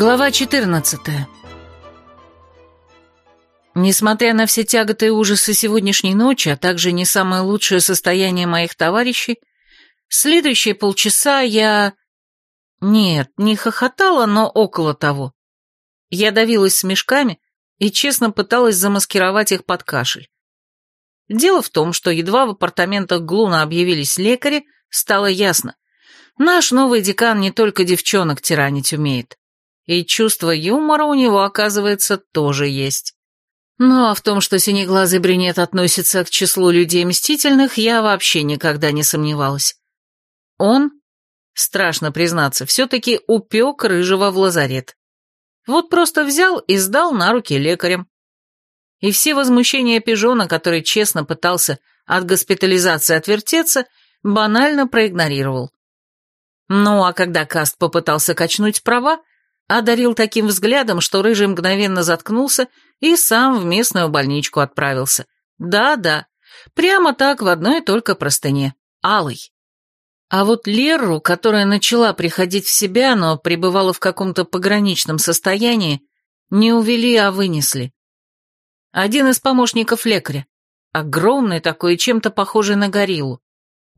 Глава 14 Несмотря на все тяготы и ужасы сегодняшней ночи, а также не самое лучшее состояние моих товарищей, следующие полчаса я... Нет, не хохотала, но около того. Я давилась смешками и честно пыталась замаскировать их под кашель. Дело в том, что едва в апартаментах Глуна объявились лекари, стало ясно. Наш новый декан не только девчонок тиранить умеет. И чувство юмора у него, оказывается, тоже есть. Ну а в том, что синеглазый брюнет относится к числу людей мстительных, я вообще никогда не сомневалась. Он, страшно признаться, все-таки упек рыжего в лазарет. Вот просто взял и сдал на руки лекарям. И все возмущения пижона, который честно пытался от госпитализации отвертеться, банально проигнорировал. Ну а когда Каст попытался качнуть права, одарил таким взглядом, что Рыжий мгновенно заткнулся и сам в местную больничку отправился. Да-да, прямо так в одной только простыне. Алый. А вот Леру, которая начала приходить в себя, но пребывала в каком-то пограничном состоянии, не увели, а вынесли. Один из помощников лекаря. Огромный такой, чем-то похожий на гориллу.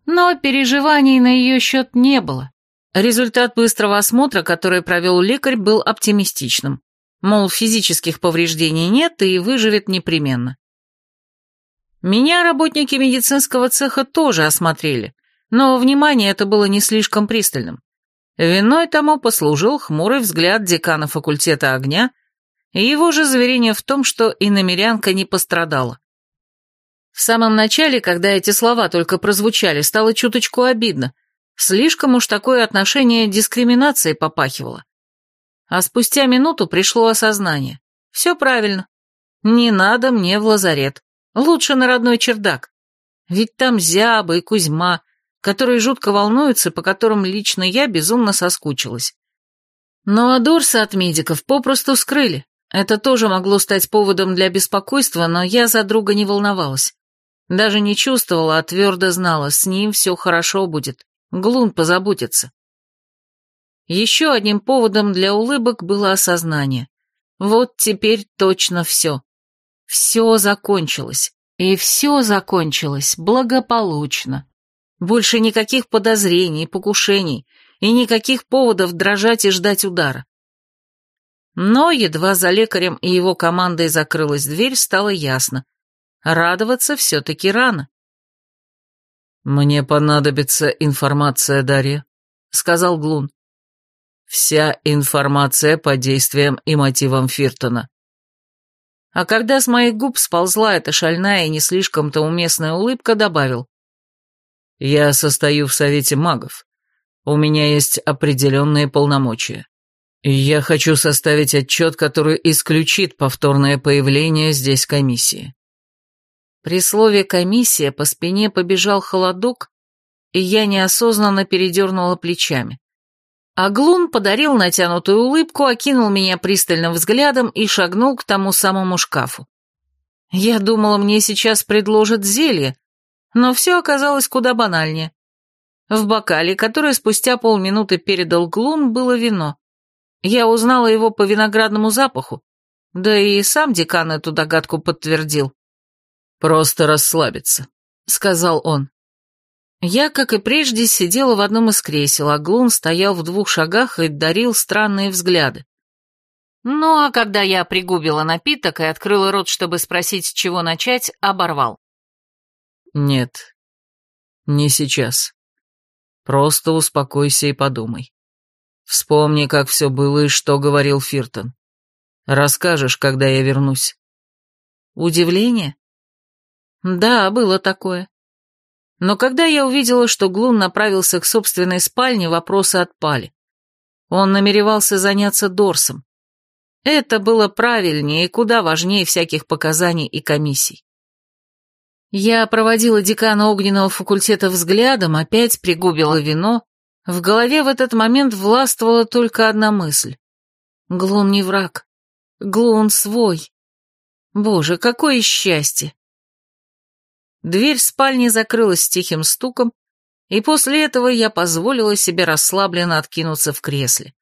Но переживаний на ее счет не было. Результат быстрого осмотра, который провел лекарь, был оптимистичным. Мол, физических повреждений нет и выживет непременно. Меня работники медицинского цеха тоже осмотрели, но внимание это было не слишком пристальным. Виной тому послужил хмурый взгляд декана факультета огня и его же заверение в том, что иномерянка не пострадала. В самом начале, когда эти слова только прозвучали, стало чуточку обидно, Слишком уж такое отношение дискриминации попахивало. А спустя минуту пришло осознание. Все правильно. Не надо мне в лазарет. Лучше на родной чердак. Ведь там Зяба и Кузьма, которые жутко волнуются, по которым лично я безумно соскучилась. Но Адорса от медиков попросту скрыли. Это тоже могло стать поводом для беспокойства, но я за друга не волновалась. Даже не чувствовала, а твердо знала, с ним все хорошо будет. Глун позаботится. Еще одним поводом для улыбок было осознание. Вот теперь точно все. Все закончилось. И все закончилось благополучно. Больше никаких подозрений, покушений и никаких поводов дрожать и ждать удара. Но едва за лекарем и его командой закрылась дверь, стало ясно. Радоваться все-таки рано. «Мне понадобится информация, Дарья», — сказал Глун. «Вся информация по действиям и мотивам Фиртона». А когда с моих губ сползла эта шальная и не слишком-то уместная улыбка, добавил. «Я состою в Совете магов. У меня есть определенные полномочия. Я хочу составить отчет, который исключит повторное появление здесь комиссии. При слове «комиссия» по спине побежал холодок, и я неосознанно передернула плечами. Аглун подарил натянутую улыбку, окинул меня пристальным взглядом и шагнул к тому самому шкафу. Я думала, мне сейчас предложат зелье, но все оказалось куда банальнее. В бокале, который спустя полминуты передал Глун, было вино. Я узнала его по виноградному запаху, да и сам декан эту догадку подтвердил. «Просто расслабиться», — сказал он. Я, как и прежде, сидела в одном из кресел, а Глун стоял в двух шагах и дарил странные взгляды. Ну, а когда я пригубила напиток и открыла рот, чтобы спросить, с чего начать, оборвал. «Нет, не сейчас. Просто успокойся и подумай. Вспомни, как все было и что говорил Фиртон. Расскажешь, когда я вернусь». Удивление? Да, было такое. Но когда я увидела, что Глун направился к собственной спальне, вопросы отпали. Он намеревался заняться Дорсом. Это было правильнее и куда важнее всяких показаний и комиссий. Я проводила декана огненного факультета взглядом, опять пригубила вино. В голове в этот момент властвовала только одна мысль. Глун не враг. Глун свой. Боже, какое счастье! Дверь спальни закрылась с тихим стуком, и после этого я позволила себе расслабленно откинуться в кресле.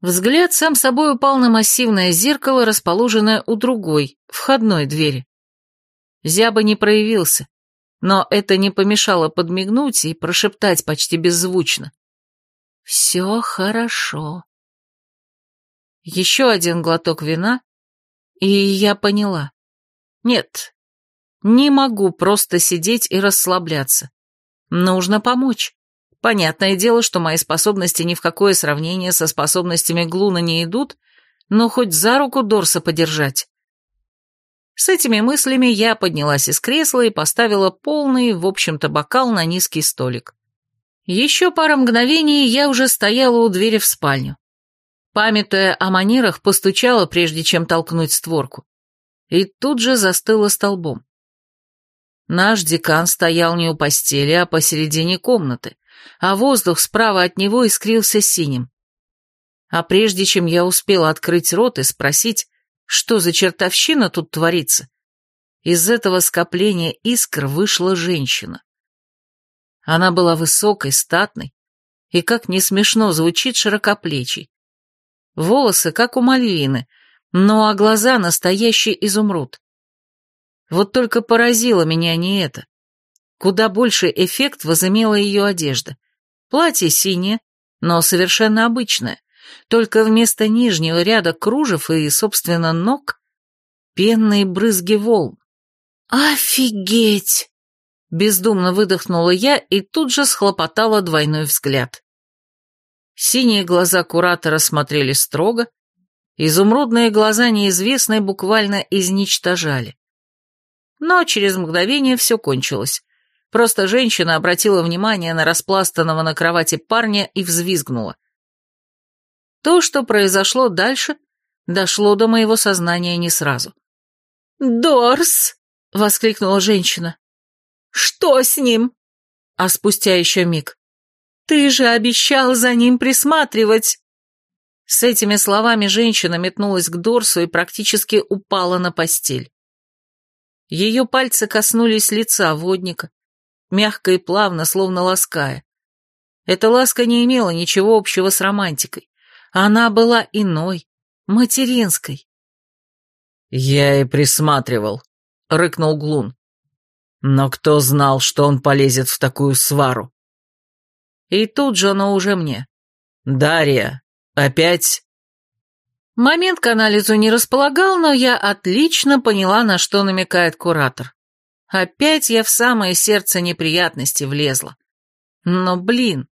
Взгляд сам собой упал на массивное зеркало, расположенное у другой, входной двери. Зяба не проявился, но это не помешало подмигнуть и прошептать почти беззвучно. «Все хорошо». Еще один глоток вина, и я поняла. Нет, не могу просто сидеть и расслабляться. Нужно помочь. Понятное дело, что мои способности ни в какое сравнение со способностями Глуна не идут, но хоть за руку Дорса подержать. С этими мыслями я поднялась из кресла и поставила полный, в общем-то, бокал на низкий столик. Еще пара мгновений я уже стояла у двери в спальню. Памятуя о манерах, постучала, прежде чем толкнуть створку. И тут же застыла столбом. Наш декан стоял не у постели, а посередине комнаты, а воздух справа от него искрился синим. А прежде чем я успела открыть рот и спросить, что за чертовщина тут творится, из этого скопления искр вышла женщина. Она была высокой, статной и, как не смешно звучит, широкоплечей. Волосы, как у Мальвины, ну а глаза настоящий изумруд. Вот только поразило меня не это. Куда больше эффект возымела ее одежда. Платье синее, но совершенно обычное, только вместо нижнего ряда кружев и, собственно, ног пенные брызги волн. «Офигеть!» Бездумно выдохнула я и тут же схлопотала двойной взгляд. Синие глаза куратора смотрели строго, изумрудные глаза неизвестной буквально изничтожали. Но через мгновение все кончилось. Просто женщина обратила внимание на распластанного на кровати парня и взвизгнула. То, что произошло дальше, дошло до моего сознания не сразу. «Дорс!» — воскликнула женщина. «Что с ним?» А спустя еще миг. «Ты же обещал за ним присматривать!» С этими словами женщина метнулась к Дорсу и практически упала на постель. Ее пальцы коснулись лица водника, мягко и плавно, словно лаская. Эта ласка не имела ничего общего с романтикой. Она была иной, материнской. «Я и присматривал», — рыкнул Глун. «Но кто знал, что он полезет в такую свару?» И тут же оно уже мне. «Дарья, опять...» Момент к анализу не располагал, но я отлично поняла, на что намекает куратор. Опять я в самое сердце неприятности влезла. Но, блин,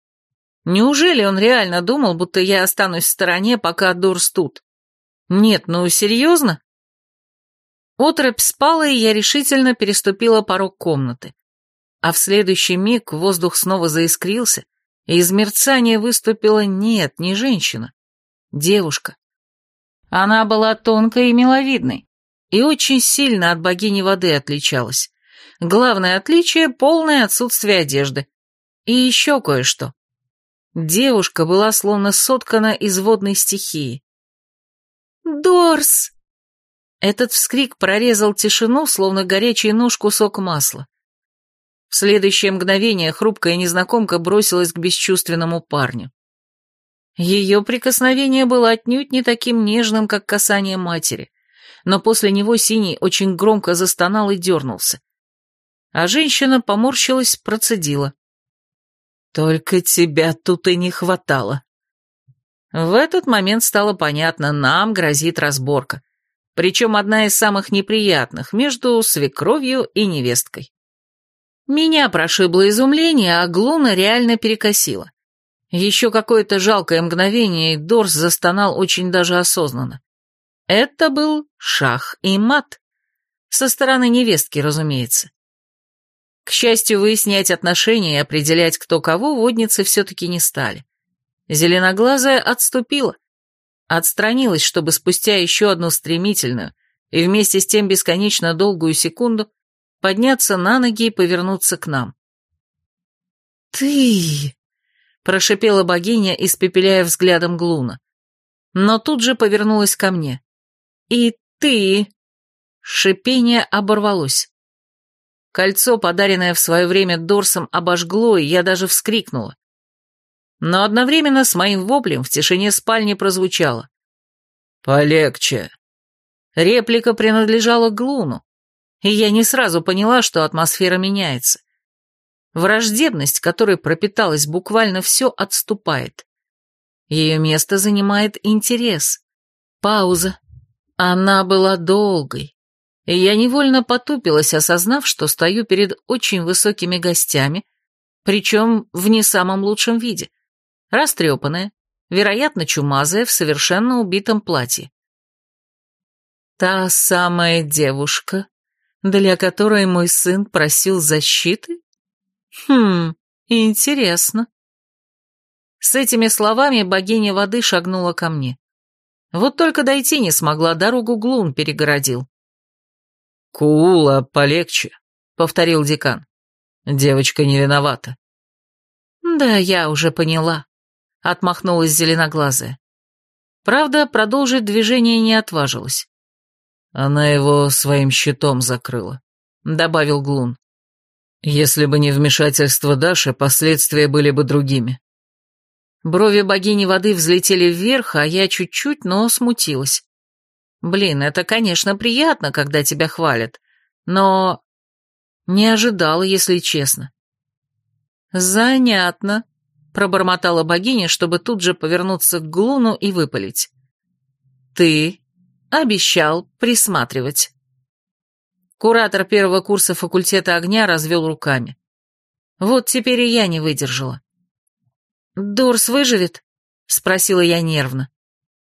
неужели он реально думал, будто я останусь в стороне, пока Дурс тут? Нет, ну серьезно? Отрыбь спала, и я решительно переступила порог комнаты. А в следующий миг воздух снова заискрился, и из мерцания выступила нет, не женщина, девушка. Она была тонкой и миловидной, и очень сильно от богини воды отличалась. Главное отличие — полное отсутствие одежды. И еще кое-что. Девушка была словно соткана из водной стихии. «Дорс!» Этот вскрик прорезал тишину, словно горячий нож кусок масла. В следующее мгновение хрупкая незнакомка бросилась к бесчувственному парню. Ее прикосновение было отнюдь не таким нежным, как касание матери, но после него Синий очень громко застонал и дернулся а женщина поморщилась, процедила. «Только тебя тут и не хватало». В этот момент стало понятно, нам грозит разборка, причем одна из самых неприятных, между свекровью и невесткой. Меня прошибло изумление, а Глуна реально перекосила. Еще какое-то жалкое мгновение, и Дорс застонал очень даже осознанно. Это был шах и мат. Со стороны невестки, разумеется. К счастью, выяснять отношения и определять, кто кого, водницы все-таки не стали. Зеленоглазая отступила, отстранилась, чтобы спустя еще одну стремительную и вместе с тем бесконечно долгую секунду подняться на ноги и повернуться к нам. «Ты!» — прошипела богиня, испепеляя взглядом Глуна. Но тут же повернулась ко мне. «И ты!» Шипение оборвалось. Кольцо, подаренное в свое время Дорсом, обожгло, и я даже вскрикнула. но одновременно с моим воплем в тишине спальни прозвучало. «Полегче». Реплика принадлежала Глуну, и я не сразу поняла, что атмосфера меняется. Враждебность, которой пропиталась буквально все, отступает. Ее место занимает интерес. Пауза. Она была долгой, и я невольно потупилась, осознав, что стою перед очень высокими гостями, причем в не самом лучшем виде. Растрепанная, вероятно, чумазая, в совершенно убитом платье. Та самая девушка, для которой мой сын просил защиты? Хм, интересно. С этими словами богиня воды шагнула ко мне. Вот только дойти не смогла, дорогу Глун перегородил. «Кула, полегче», — повторил декан. «Девочка не виновата». «Да, я уже поняла», — отмахнулась зеленоглазая. Правда, продолжить движение не отважилась. Она его своим щитом закрыла, добавил Глун. Если бы не вмешательство Даши, последствия были бы другими. Брови богини воды взлетели вверх, а я чуть-чуть, но смутилась. Блин, это, конечно, приятно, когда тебя хвалят, но... Не ожидала, если честно. Занятно, пробормотала богиня, чтобы тут же повернуться к Глуну и выпалить. Ты Обещал присматривать. Куратор первого курса факультета огня развел руками. Вот теперь и я не выдержала. «Дорс выживет?» — спросила я нервно.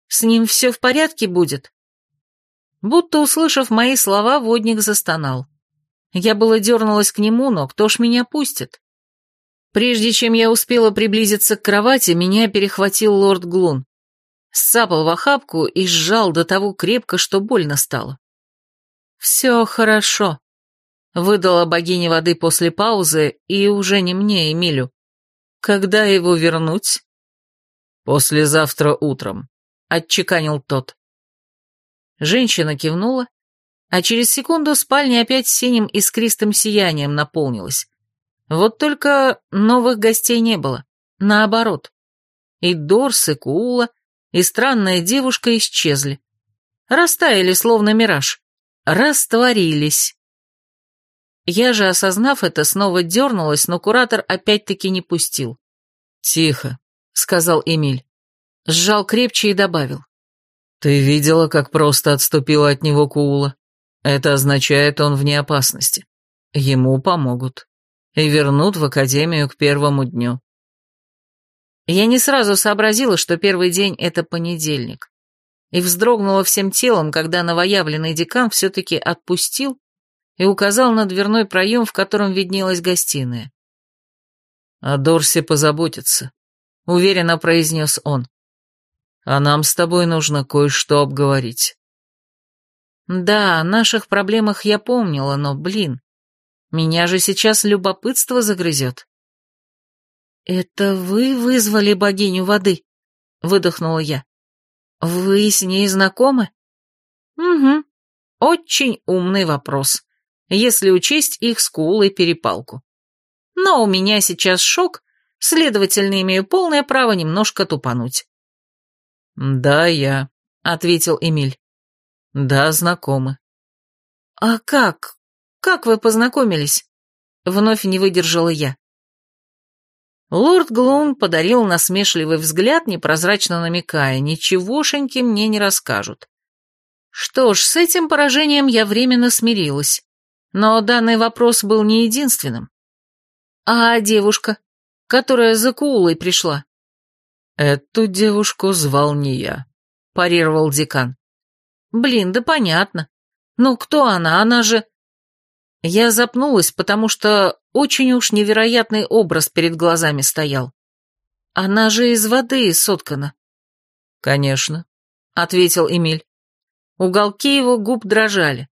«С ним все в порядке будет?» Будто услышав мои слова, водник застонал. Я было дернулась к нему, но кто ж меня пустит? Прежде чем я успела приблизиться к кровати, меня перехватил лорд Глун сцапал в охапку и сжал до того крепко, что больно стало. «Все хорошо», — выдала богиня воды после паузы, и уже не мне, Эмилю. «Когда его вернуть?» «Послезавтра утром», — отчеканил тот. Женщина кивнула, а через секунду спальня опять синим искристым сиянием наполнилась. Вот только новых гостей не было, наоборот. И Дорс, и Куула, и странная девушка исчезли. Растаяли, словно мираж. Растворились. Я же, осознав это, снова дернулась, но куратор опять-таки не пустил. «Тихо», — сказал Эмиль. Сжал крепче и добавил. «Ты видела, как просто отступила от него Куула? Это означает, он вне опасности. Ему помогут. И вернут в академию к первому дню. Я не сразу сообразила, что первый день — это понедельник, и вздрогнула всем телом, когда новоявленный декан все-таки отпустил и указал на дверной проем, в котором виднелась гостиная. «О Дорсе позаботиться», — уверенно произнес он. «А нам с тобой нужно кое-что обговорить». Да, о наших проблемах я помнила, но, блин, меня же сейчас любопытство загрызет. «Это вы вызвали богиню воды?» — выдохнула я. «Вы с ней знакомы?» «Угу. Очень умный вопрос, если учесть их скул и перепалку. Но у меня сейчас шок, следовательно, имею полное право немножко тупануть». «Да, я», — ответил Эмиль. «Да, знакомы». «А как? Как вы познакомились?» Вновь не выдержала я. Лорд Глун подарил насмешливый взгляд, непрозрачно намекая, ничегошеньки мне не расскажут. Что ж, с этим поражением я временно смирилась. Но данный вопрос был не единственным. А девушка, которая за Куулой пришла? Эту девушку звал не я, парировал декан. Блин, да понятно. Ну кто она? Она же... Я запнулась, потому что очень уж невероятный образ перед глазами стоял. Она же из воды соткана. Конечно, ответил Эмиль. Уголки его губ дрожали.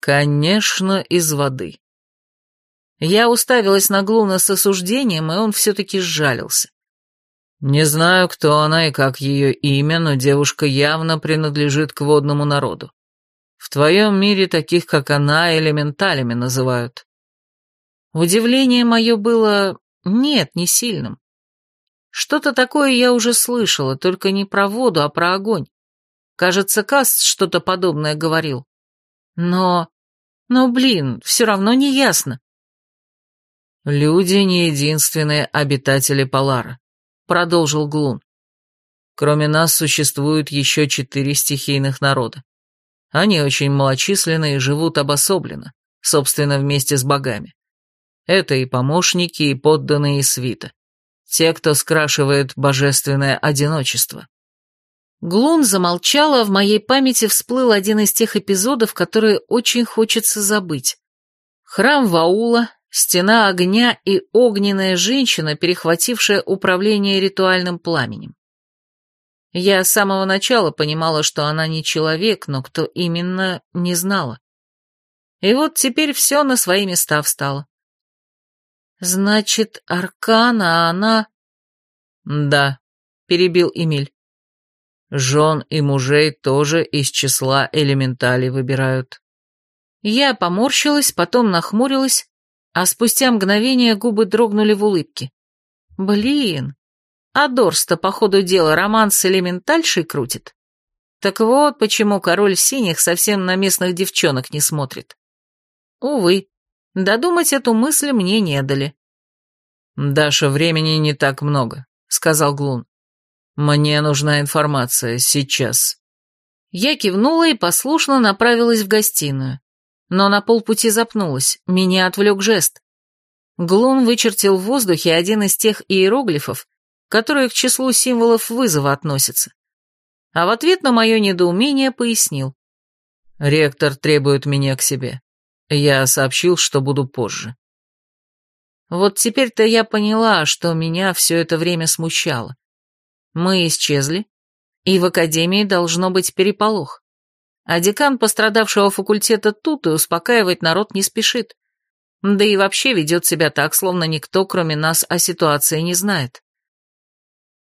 Конечно, из воды. Я уставилась на Глуна с осуждением, и он все-таки сжалился. Не знаю, кто она и как ее имя, но девушка явно принадлежит к водному народу. В твоем мире таких, как она, элементалями называют. Удивление мое было... нет, не сильным. Что-то такое я уже слышала, только не про воду, а про огонь. Кажется, Каст что-то подобное говорил. Но... Но, блин, все равно не ясно. «Люди не единственные обитатели Полара», — продолжил Глун. «Кроме нас существуют еще четыре стихийных народа. Они очень малочисленны и живут обособленно, собственно, вместе с богами. Это и помощники, и подданные, и свита. Те, кто скрашивает божественное одиночество. Глун замолчала, в моей памяти всплыл один из тех эпизодов, которые очень хочется забыть. Храм Ваула, стена огня и огненная женщина, перехватившая управление ритуальным пламенем. Я с самого начала понимала, что она не человек, но кто именно, не знала. И вот теперь все на свои места встало. Значит, Аркана, она... Да, перебил Эмиль. Жен и мужей тоже из числа элементалей выбирают. Я поморщилась, потом нахмурилась, а спустя мгновение губы дрогнули в улыбке. Блин, а Дорс-то, по ходу дела, роман с элементальшей крутит. Так вот, почему король синих совсем на местных девчонок не смотрит. Увы, додумать эту мысль мне не дали. «Даша, времени не так много», — сказал Глун. «Мне нужна информация сейчас». Я кивнула и послушно направилась в гостиную. Но на полпути запнулась, меня отвлек жест. Глун вычертил в воздухе один из тех иероглифов, которые к числу символов вызова относятся. А в ответ на мое недоумение пояснил. «Ректор требует меня к себе. Я сообщил, что буду позже». Вот теперь-то я поняла, что меня все это время смущало. Мы исчезли, и в академии должно быть переполох. А декан пострадавшего факультета тут и успокаивать народ не спешит. Да и вообще ведет себя так, словно никто, кроме нас, о ситуации не знает.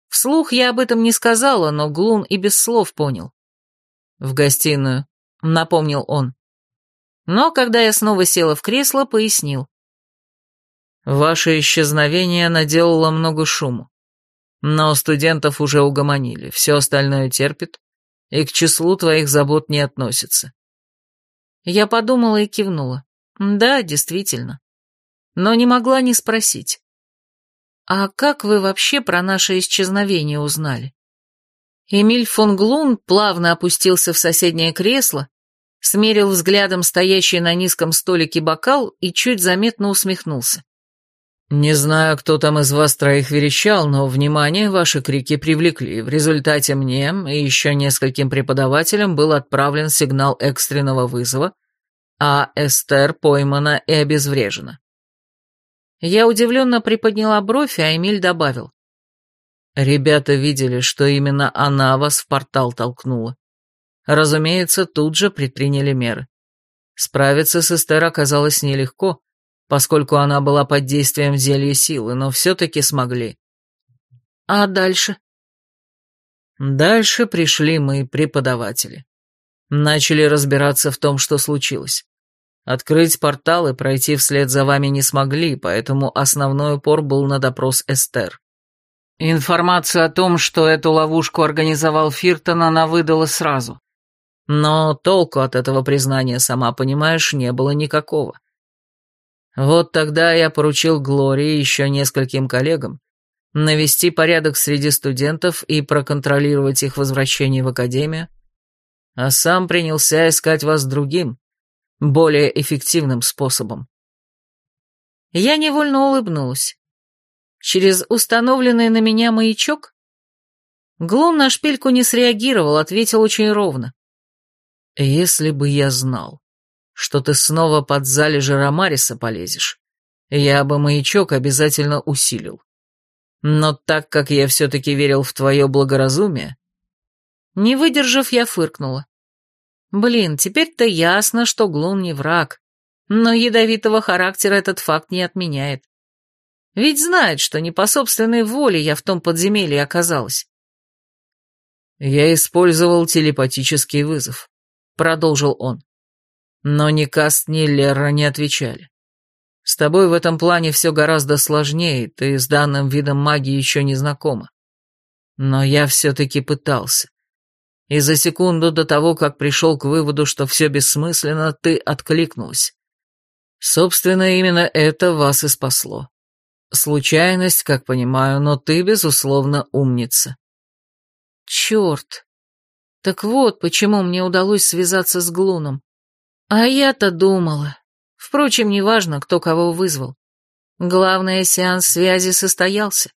Вслух я об этом не сказала, но Глун и без слов понял. «В гостиную», — напомнил он. Но когда я снова села в кресло, пояснил. «Ваше исчезновение наделало много шуму. Но студентов уже угомонили, все остальное терпит, и к числу твоих забот не относится». Я подумала и кивнула. «Да, действительно». Но не могла не спросить. «А как вы вообще про наше исчезновение узнали?» Эмиль фон Глун плавно опустился в соседнее кресло, смерил взглядом стоящий на низком столике бокал и чуть заметно усмехнулся. «Не знаю, кто там из вас троих верещал, но внимание ваши крики привлекли. В результате мне и еще нескольким преподавателям был отправлен сигнал экстренного вызова, а Эстер поймана и обезврежена. Я удивленно приподняла бровь, а Эмиль добавил. Ребята видели, что именно она вас в портал толкнула. Разумеется, тут же предприняли меры. Справиться с Эстер оказалось нелегко, поскольку она была под действием зелья силы, но все-таки смогли. А дальше? Дальше пришли мы, преподаватели. Начали разбираться в том, что случилось. Открыть портал и пройти вслед за вами не смогли, поэтому основной упор был на допрос Эстер. Информацию о том, что эту ловушку организовал Фиртон, она выдала сразу. Но толку от этого признания, сама понимаешь, не было никакого. Вот тогда я поручил Глории и еще нескольким коллегам навести порядок среди студентов и проконтролировать их возвращение в академию, а сам принялся искать вас другим, более эффективным способом. Я невольно улыбнулась. Через установленный на меня маячок? Глун на шпильку не среагировал, ответил очень ровно. «Если бы я знал, что ты снова под залежи Ромариса полезешь, я бы маячок обязательно усилил. Но так как я все-таки верил в твое благоразумие...» Не выдержав, я фыркнула. Блин, теперь-то ясно, что Глун не враг. Но ядовитого характера этот факт не отменяет. Ведь знает, что не по собственной воле я в том подземелье оказалась. «Я использовал телепатический вызов», — продолжил он. «Но ни Каст, ни Лера не отвечали. С тобой в этом плане все гораздо сложнее, ты с данным видом магии еще не знакома. Но я все-таки пытался. И за секунду до того, как пришел к выводу, что все бессмысленно, ты откликнулась. Собственно, именно это вас и спасло. Случайность, как понимаю, но ты, безусловно, умница. Черт. Так вот, почему мне удалось связаться с Глуном. А я-то думала. Впрочем, неважно, кто кого вызвал. Главное, сеанс связи состоялся.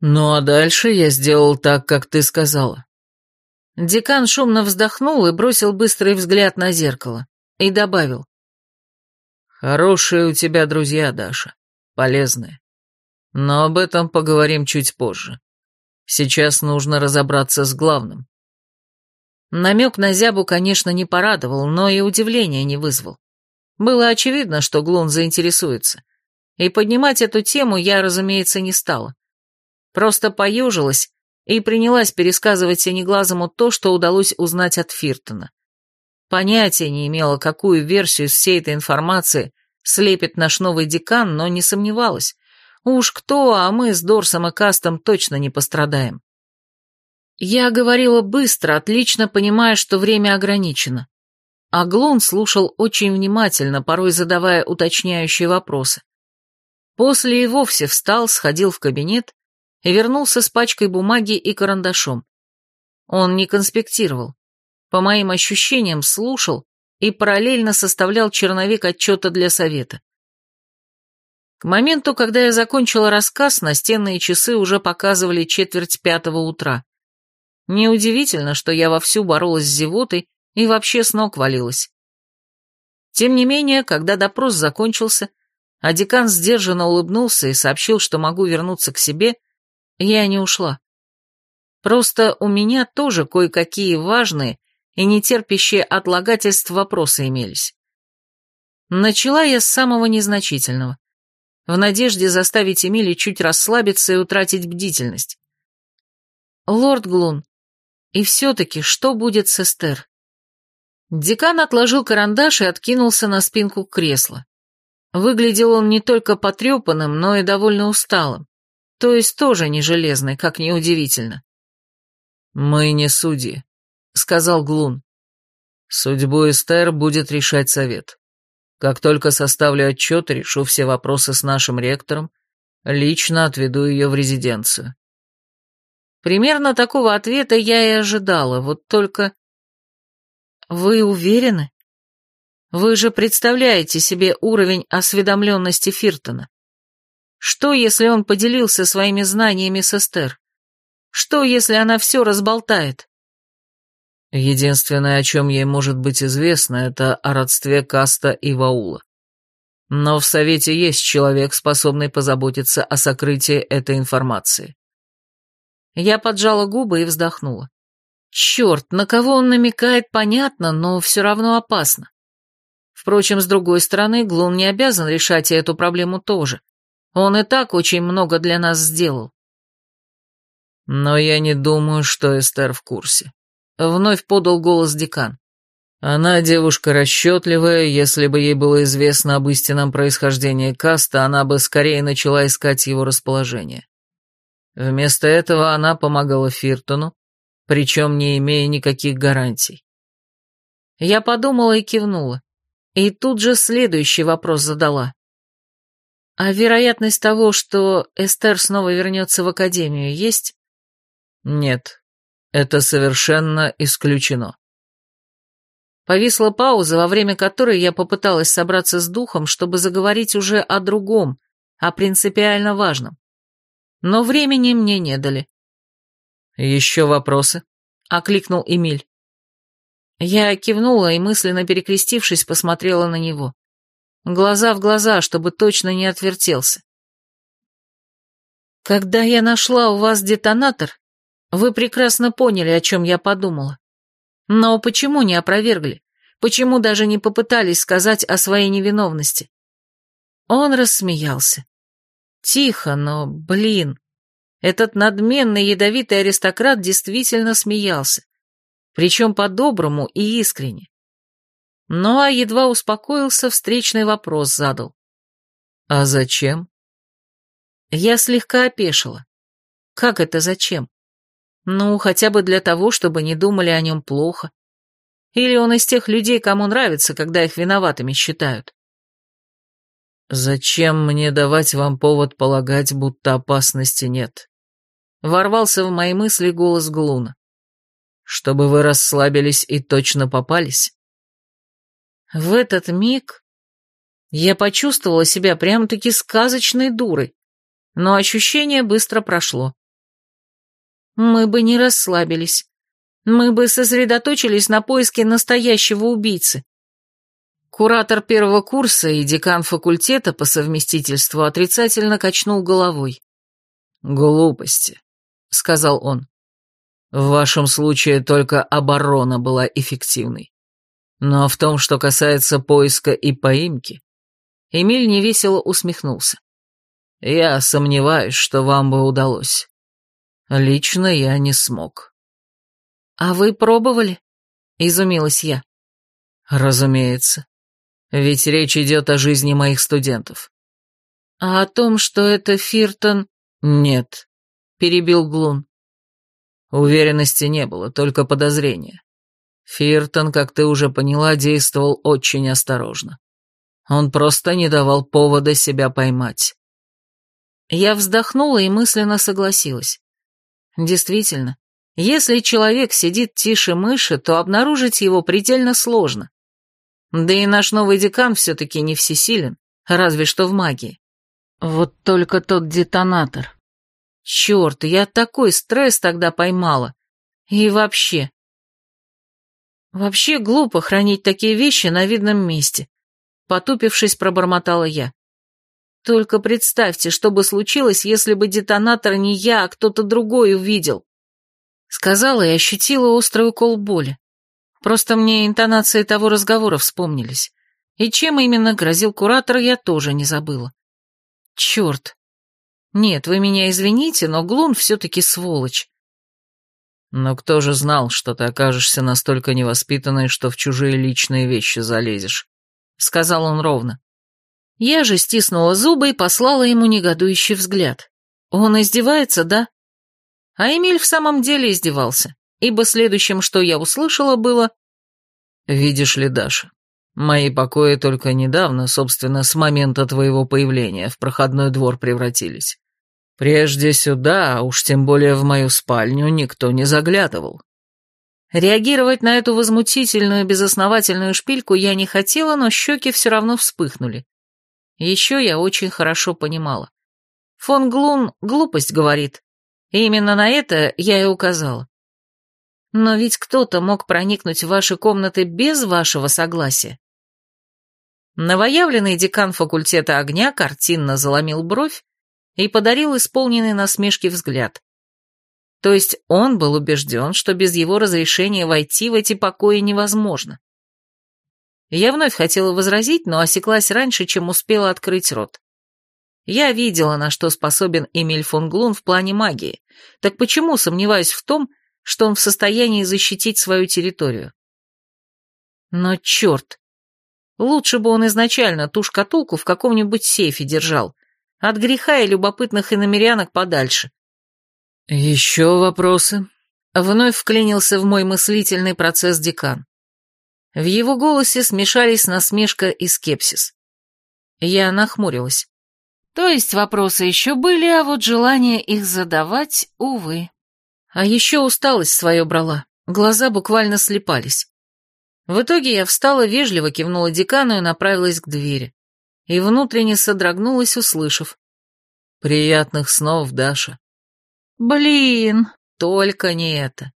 Ну а дальше я сделал так, как ты сказала. Декан шумно вздохнул и бросил быстрый взгляд на зеркало. И добавил. Хорошие у тебя друзья, Даша. Полезные. Но об этом поговорим чуть позже. Сейчас нужно разобраться с главным. Намек на зябу, конечно, не порадовал, но и удивления не вызвал. Было очевидно, что Глун заинтересуется. И поднимать эту тему я, разумеется, не стала. Просто поежилась и принялась пересказывать Синеглазому то, что удалось узнать от Фиртона. Понятия не имела, какую версию из всей этой информации слепит наш новый декан, но не сомневалась. Уж кто, а мы с Дорсом и Кастом точно не пострадаем. Я говорила быстро, отлично понимая, что время ограничено. А Глун слушал очень внимательно, порой задавая уточняющие вопросы. После и вовсе встал, сходил в кабинет и вернулся с пачкой бумаги и карандашом. Он не конспектировал. По моим ощущениям, слушал и параллельно составлял черновик отчета для совета. К моменту, когда я закончила рассказ, настенные часы уже показывали четверть пятого утра. Неудивительно, что я вовсю боролась с зевотой и вообще с ног валилась. Тем не менее, когда допрос закончился, а декан сдержанно улыбнулся и сообщил, что могу вернуться к себе, я не ушла. Просто у меня тоже кое-какие важные и нетерпящие отлагательств вопросы имелись. Начала я с самого незначительного в надежде заставить Эмили чуть расслабиться и утратить бдительность. «Лорд Глун, и все-таки что будет с Эстер?» Декан отложил карандаш и откинулся на спинку кресла. Выглядел он не только потрепанным, но и довольно усталым, то есть тоже не железный, как неудивительно. «Мы не судьи», — сказал Глун. «Судьбу Эстер будет решать совет. Как только составлю отчет, решу все вопросы с нашим ректором, лично отведу ее в резиденцию. Примерно такого ответа я и ожидала, вот только... Вы уверены? Вы же представляете себе уровень осведомленности Фиртона. Что, если он поделился своими знаниями с Эстер? Что, если она все разболтает? Единственное, о чем ей может быть известно, это о родстве Каста и Ваула. Но в Совете есть человек, способный позаботиться о сокрытии этой информации. Я поджала губы и вздохнула. Черт, на кого он намекает, понятно, но все равно опасно. Впрочем, с другой стороны, Глун не обязан решать и эту проблему тоже. Он и так очень много для нас сделал. Но я не думаю, что Эстер в курсе. Вновь подал голос декан. Она девушка расчетливая, если бы ей было известно об истинном происхождении Каста, она бы скорее начала искать его расположение. Вместо этого она помогала Фиртону, причем не имея никаких гарантий. Я подумала и кивнула, и тут же следующий вопрос задала. А вероятность того, что Эстер снова вернется в Академию, есть? Нет, это совершенно исключено. Повисла пауза, во время которой я попыталась собраться с духом, чтобы заговорить уже о другом, о принципиально важном. Но времени мне не дали. «Еще вопросы?» — окликнул Эмиль. Я кивнула и, мысленно перекрестившись, посмотрела на него. Глаза в глаза, чтобы точно не отвертелся. «Когда я нашла у вас детонатор, вы прекрасно поняли, о чем я подумала. Но почему не опровергли? Почему даже не попытались сказать о своей невиновности? Он рассмеялся. Тихо, но, блин, этот надменный ядовитый аристократ действительно смеялся. Причем по-доброму и искренне. Ну а едва успокоился, встречный вопрос задал. «А зачем?» Я слегка опешила. «Как это зачем? Ну, хотя бы для того, чтобы не думали о нем плохо. Или он из тех людей, кому нравится, когда их виноватыми считают. «Зачем мне давать вам повод полагать, будто опасности нет?» Ворвался в мои мысли голос Глуна. «Чтобы вы расслабились и точно попались?» В этот миг я почувствовала себя прям-таки сказочной дурой, но ощущение быстро прошло. Мы бы не расслабились. Мы бы сосредоточились на поиске настоящего убийцы. Куратор первого курса и декан факультета по совместительству отрицательно качнул головой. «Глупости», — сказал он. «В вашем случае только оборона была эффективной. Но в том, что касается поиска и поимки, Эмиль невесело усмехнулся. Я сомневаюсь, что вам бы удалось. Лично я не смог. А вы пробовали? Изумилась я. Разумеется. Ведь речь идет о жизни моих студентов. А о том, что это Фиртон... Нет, перебил Глун. Уверенности не было, только подозрения. Фиртон, как ты уже поняла, действовал очень осторожно. Он просто не давал повода себя поймать. Я вздохнула и мысленно согласилась. Действительно, если человек сидит тише мыши, то обнаружить его предельно сложно. Да и наш новый декан все-таки не всесилен, разве что в магии. Вот только тот детонатор. Черт, я такой стресс тогда поймала. И вообще, Вообще глупо хранить такие вещи на видном месте. Потупившись, пробормотала я. Только представьте, что бы случилось, если бы детонатор не я, а кто-то другой увидел. Сказала и ощутила острый укол боли. Просто мне интонации того разговора вспомнились. И чем именно грозил куратор, я тоже не забыла. Черт. Нет, вы меня извините, но Глун все-таки сволочь. Но кто же знал, что ты окажешься настолько невоспитанной, что в чужие личные вещи залезешь? Сказал он ровно. Я же стиснула зубы и послала ему негодующий взгляд. Он издевается, да? А Эмиль в самом деле издевался, ибо следующим, что я услышала, было... «Видишь ли, Даша, мои покои только недавно, собственно, с момента твоего появления в проходной двор превратились. Прежде сюда, а уж тем более в мою спальню, никто не заглядывал. Реагировать на эту возмутительную, безосновательную шпильку я не хотела, но щеки все равно вспыхнули. Еще я очень хорошо понимала. Фон Глун глупость говорит. И именно на это я и указала. Но ведь кто-то мог проникнуть в ваши комнаты без вашего согласия. Новоявленный декан факультета огня картинно заломил бровь и подарил исполненный насмешки взгляд. То есть он был убежден, что без его разрешения войти в эти покои невозможно. Я вновь хотела возразить, но осеклась раньше, чем успела открыть рот. Я видела, на что способен Эмиль фон Глун в плане магии, так почему сомневаюсь в том, что он в состоянии защитить свою территорию? Но черт! Лучше бы он изначально ту шкатулку в каком-нибудь сейфе держал, от греха и любопытных иномерянок подальше. «Еще вопросы?» Вновь вклинился в мой мыслительный процесс декан. В его голосе смешались насмешка и скепсис. Я нахмурилась. То есть вопросы еще были, а вот желание их задавать, увы. А еще усталость свое брала, глаза буквально слепались. В итоге я встала, вежливо кивнула декану и направилась к двери и внутренне содрогнулась, услышав. «Приятных снов, Даша». «Блин, только не это.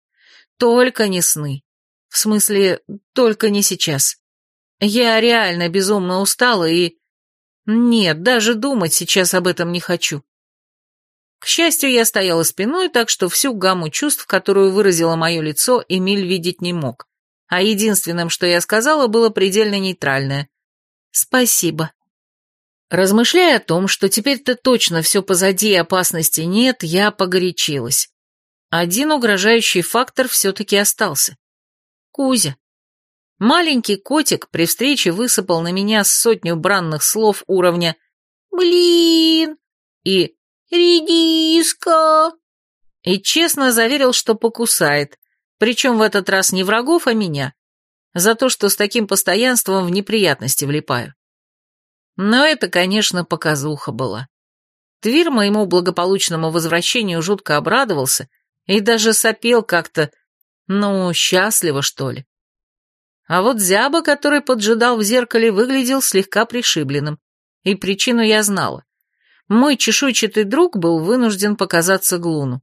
Только не сны. В смысле, только не сейчас. Я реально безумно устала и... Нет, даже думать сейчас об этом не хочу». К счастью, я стояла спиной, так что всю гамму чувств, которую выразило мое лицо, Эмиль видеть не мог. А единственным, что я сказала, было предельно нейтральное. «Спасибо». Размышляя о том, что теперь-то точно все позади и опасности нет, я погорячилась. Один угрожающий фактор все-таки остался. Кузя. Маленький котик при встрече высыпал на меня сотню бранных слов уровня «Блин» и «Редиска». И честно заверил, что покусает, причем в этот раз не врагов, а меня, за то, что с таким постоянством в неприятности влипаю. Но это, конечно, показуха была. Твир моему благополучному возвращению жутко обрадовался и даже сопел как-то, ну, счастливо, что ли. А вот Зяба, который поджидал в зеркале, выглядел слегка пришибленным, и причину я знала. Мой чешуйчатый друг был вынужден показаться Глуну.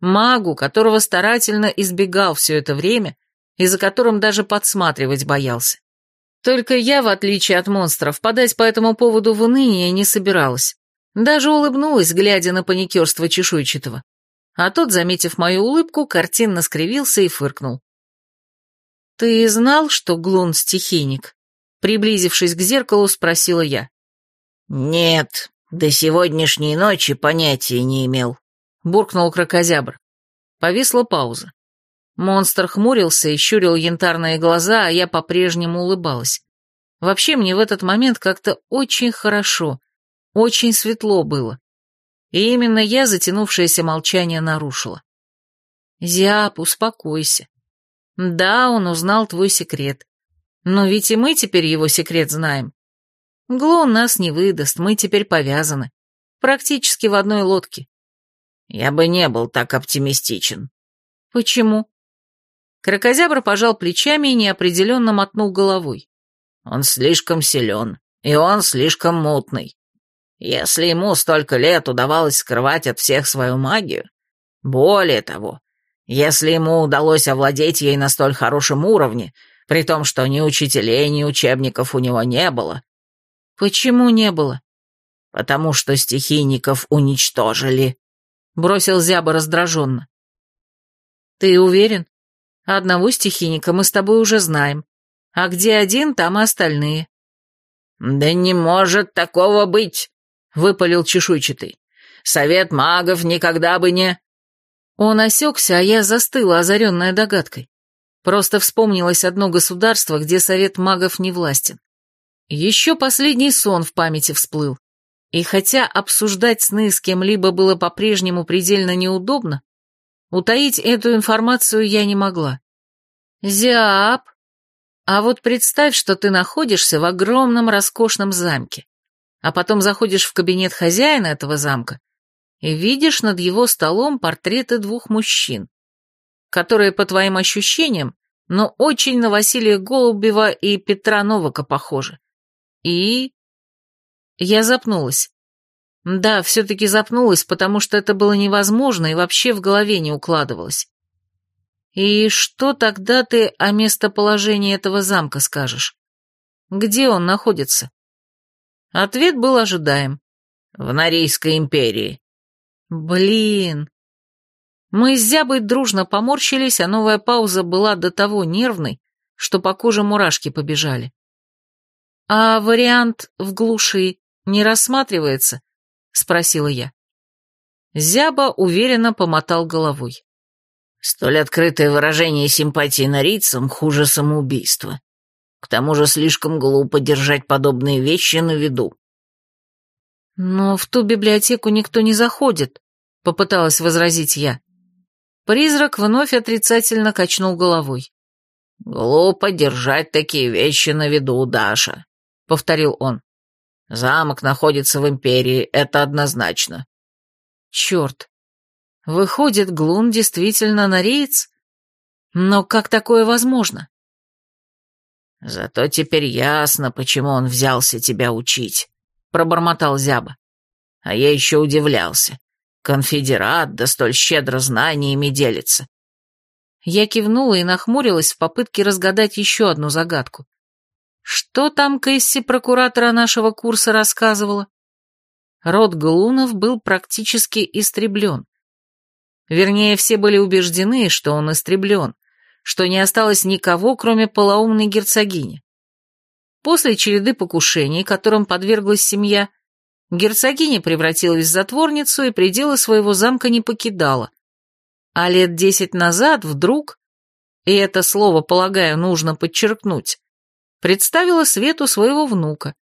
Магу, которого старательно избегал все это время и за которым даже подсматривать боялся. Только я, в отличие от монстров, подать по этому поводу в уныние не собиралась. Даже улыбнулась, глядя на паникерство чешуйчатого. А тот, заметив мою улыбку, картинно скривился и фыркнул. «Ты знал, что Глун стихийник?» Приблизившись к зеркалу, спросила я. «Нет, до сегодняшней ночи понятия не имел», — буркнул крокозябр. Повисла пауза. Монстр хмурился и щурил янтарные глаза, а я по-прежнему улыбалась. Вообще мне в этот момент как-то очень хорошо, очень светло было. И именно я затянувшееся молчание нарушила. «Зяб, успокойся. Да, он узнал твой секрет. Но ведь и мы теперь его секрет знаем. Глон нас не выдаст, мы теперь повязаны. Практически в одной лодке». «Я бы не был так оптимистичен». «Почему?» Крокозябр пожал плечами и неопределенно мотнул головой. «Он слишком силен, и он слишком мутный. Если ему столько лет удавалось скрывать от всех свою магию, более того, если ему удалось овладеть ей на столь хорошем уровне, при том, что ни учителей, ни учебников у него не было...» «Почему не было?» «Потому что стихийников уничтожили», — бросил Зяба раздраженно. «Ты уверен?» Одного стихийника мы с тобой уже знаем. А где один, там и остальные». «Да не может такого быть!» — выпалил чешуйчатый. «Совет магов никогда бы не...» Он осекся, а я застыла, озаренная догадкой. Просто вспомнилось одно государство, где совет магов не властен. Еще последний сон в памяти всплыл. И хотя обсуждать сны с кем-либо было по-прежнему предельно неудобно, Утаить эту информацию я не могла. Зяб, а вот представь, что ты находишься в огромном роскошном замке, а потом заходишь в кабинет хозяина этого замка и видишь над его столом портреты двух мужчин, которые, по твоим ощущениям, но очень на Василия Голубева и Петра Новака похожи. И... Я запнулась. Да, все-таки запнулась, потому что это было невозможно и вообще в голове не укладывалось. И что тогда ты о местоположении этого замка скажешь? Где он находится? Ответ был ожидаем. В Норейской империи. Блин. Мы с Зябой дружно поморщились, а новая пауза была до того нервной, что по коже мурашки побежали. А вариант в глуши не рассматривается? — спросила я. Зяба уверенно помотал головой. Столь открытое выражение симпатии нарийцам хуже самоубийства. К тому же слишком глупо держать подобные вещи на виду. «Но в ту библиотеку никто не заходит», — попыталась возразить я. Призрак вновь отрицательно качнул головой. «Глупо держать такие вещи на виду, Даша», — повторил он. Замок находится в Империи, это однозначно. Черт. Выходит, Глун действительно нореец? Но как такое возможно? Зато теперь ясно, почему он взялся тебя учить, пробормотал Зяба. А я еще удивлялся. Конфедерат да столь щедро знаниями делится. Я кивнула и нахмурилась в попытке разгадать еще одну загадку. Что там Кэсси, прокуратора нашего курса, рассказывала? Род Глунов был практически истреблен. Вернее, все были убеждены, что он истреблен, что не осталось никого, кроме полоумной герцогини. После череды покушений, которым подверглась семья, герцогиня превратилась в затворницу и пределы своего замка не покидала. А лет десять назад вдруг, и это слово, полагаю, нужно подчеркнуть, представила Свету своего внука.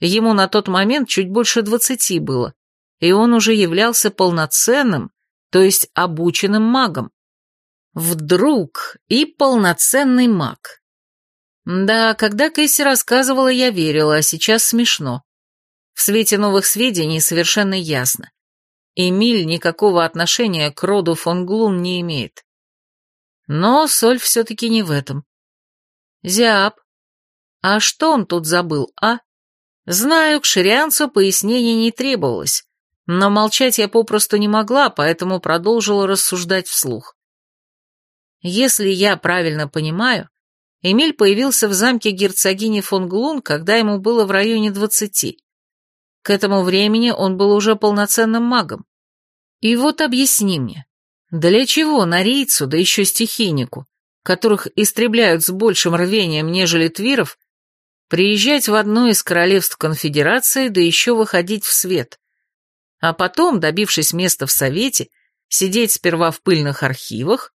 Ему на тот момент чуть больше двадцати было, и он уже являлся полноценным, то есть обученным магом. Вдруг и полноценный маг. Да, когда Кэсси рассказывала, я верила, а сейчас смешно. В свете новых сведений совершенно ясно. Эмиль никакого отношения к роду фон Глун не имеет. Но соль все-таки не в этом. Зяб. А что он тут забыл, а? Знаю, к ширианцу пояснений не требовалось, но молчать я попросту не могла, поэтому продолжила рассуждать вслух. Если я правильно понимаю, Эмиль появился в замке герцогини фон Глун, когда ему было в районе двадцати. К этому времени он был уже полноценным магом. И вот объясни мне, для чего нарийцу, да еще стихийнику, которых истребляют с большим рвением, нежели твиров, приезжать в одно из королевств конфедерации, да еще выходить в свет? а потом, добившись места в совете, сидеть сперва в пыльных архивах,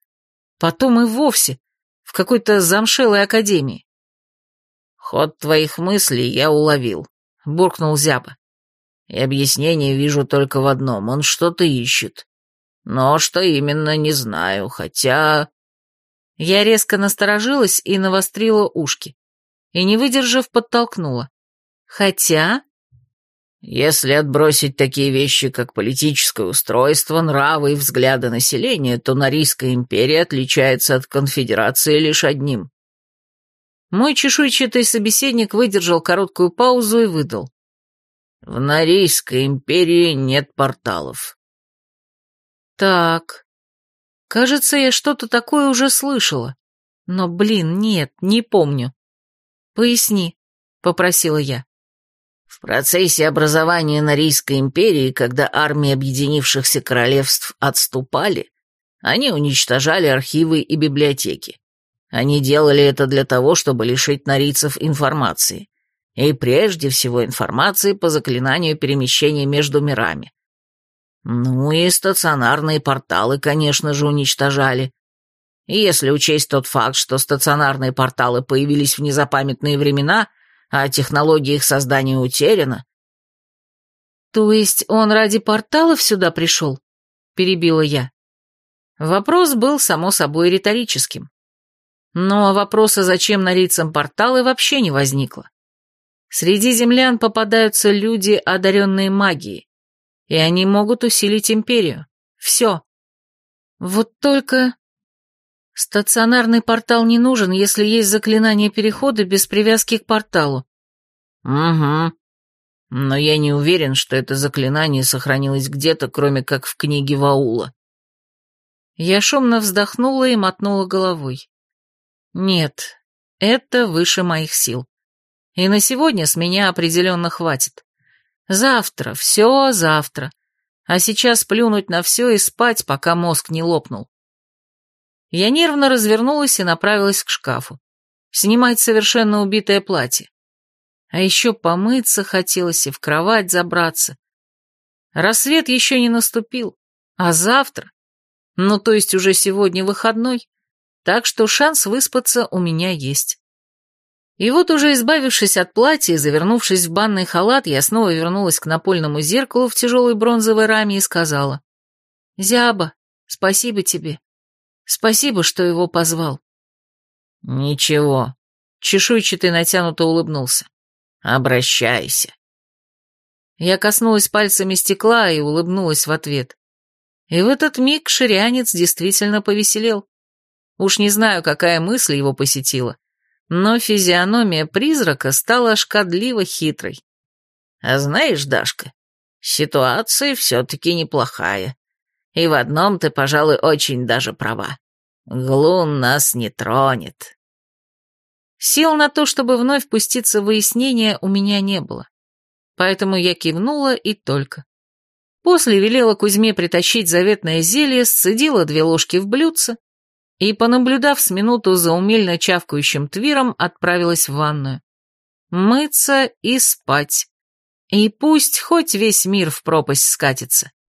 потом и вовсе в какой-то замшелой академии. «Ход твоих мыслей я уловил», — буркнул Зяба. «И объяснение вижу только в одном, он что-то ищет. Но что именно, не знаю, хотя...» Я резко насторожилась и навострила ушки, и, не выдержав, подтолкнула. «Хотя...» Если отбросить такие вещи, как политическое устройство, нравы и взгляды населения, то Норийская империя отличается от конфедерации лишь одним. Мой чешуйчатый собеседник выдержал короткую паузу и выдал. В Норийской империи нет порталов. Так, кажется, я что-то такое уже слышала. Но, блин, нет, не помню. Поясни, попросила я. В процессе образования Норийской империи, когда армии объединившихся королевств отступали, они уничтожали архивы и библиотеки. Они делали это для того, чтобы лишить норийцев информации. И прежде всего информации по заклинанию перемещения между мирами. Ну и стационарные порталы, конечно же, уничтожали. Если учесть тот факт, что стационарные порталы появились в незапамятные времена – а технология их создания утеряна. То есть он ради порталов сюда пришел? Перебила я. Вопрос был, само собой, риторическим. Но вопроса, зачем нарицам порталы, вообще не возникло. Среди землян попадаются люди, одаренные магией, и они могут усилить империю. Все. Вот только... Стационарный портал не нужен, если есть заклинание перехода без привязки к порталу. Угу. Но я не уверен, что это заклинание сохранилось где-то, кроме как в книге Ваула. Я шумно вздохнула и мотнула головой. Нет, это выше моих сил. И на сегодня с меня определенно хватит. Завтра, все завтра. А сейчас плюнуть на все и спать, пока мозг не лопнул. Я нервно развернулась и направилась к шкафу. Снимать совершенно убитое платье. А еще помыться хотелось и в кровать забраться. Рассвет еще не наступил, а завтра, ну то есть уже сегодня выходной, так что шанс выспаться у меня есть. И вот уже избавившись от платья и завернувшись в банный халат, я снова вернулась к напольному зеркалу в тяжелой бронзовой раме и сказала, «Зяба, спасибо тебе. Спасибо, что его позвал». «Ничего», — чешуйчатый натянуто улыбнулся. «Обращайся». Я коснулась пальцами стекла и улыбнулась в ответ. И в этот миг ширянец действительно повеселел. Уж не знаю, какая мысль его посетила, но физиономия призрака стала шкодливо хитрой. «А знаешь, Дашка, ситуация все-таки неплохая. И в одном ты, пожалуй, очень даже права. Глун нас не тронет. Сил на то, чтобы вновь пуститься в выяснение, у меня не было. Поэтому я кивнула и только. После велела Кузьме притащить заветное зелье, сцедила две ложки в блюдце и, понаблюдав с минуту за умельно чавкающим твиром, отправилась в ванную. Мыться и спать. И пусть хоть весь мир в пропасть скатится.